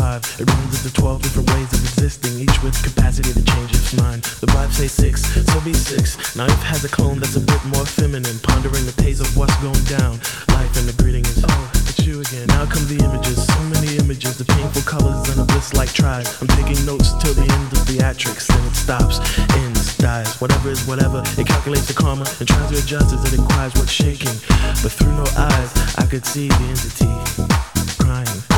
five. It runs into 12 different ways of existing, each with capacity to change its mind. The vibe say six, so be six. Now if has a clone that's a bit more feminine, pondering the pace of what's going down. Life and the greeting is, oh, it's you again. Now come the images, so many images, the painful colors and a bliss like tries. I'm taking notes till the end of theatrics, then it stops, ends, dies. Whatever is whatever, it calculates the karma and tries to adjust as it inquires what's shaking. But through no eyes, I could see the entity crying.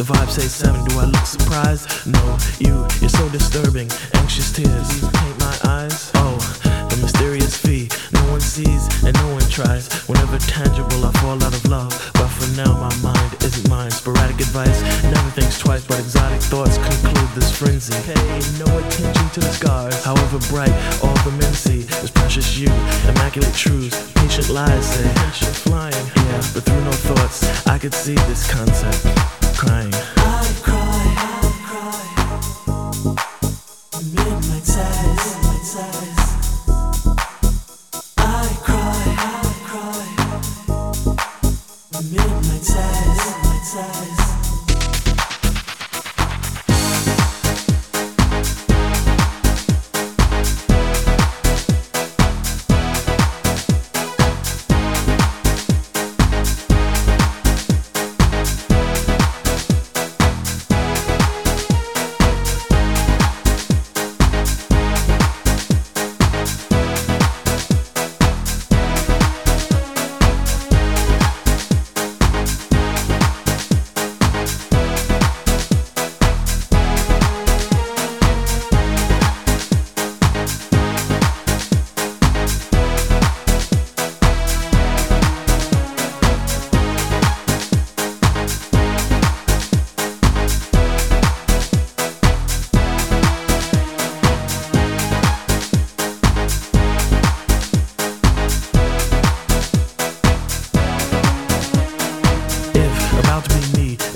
The vibe says seven. Do I look surprised? No, you, you're so disturbing. Anxious tears, Whenever tangible, I fall out of love. But for now, my mind isn't mine. Sporadic advice, never thinks twice. But exotic thoughts conclude this frenzy. Pay no attention to the scars. However bright, all the men see is precious you. Immaculate truths, patient lies say. Patient flying, yeah. But through no thoughts, I could see this concept crying. Midnight sighs, midnight sighs.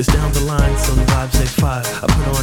Down the line, some the vibe say five. I put on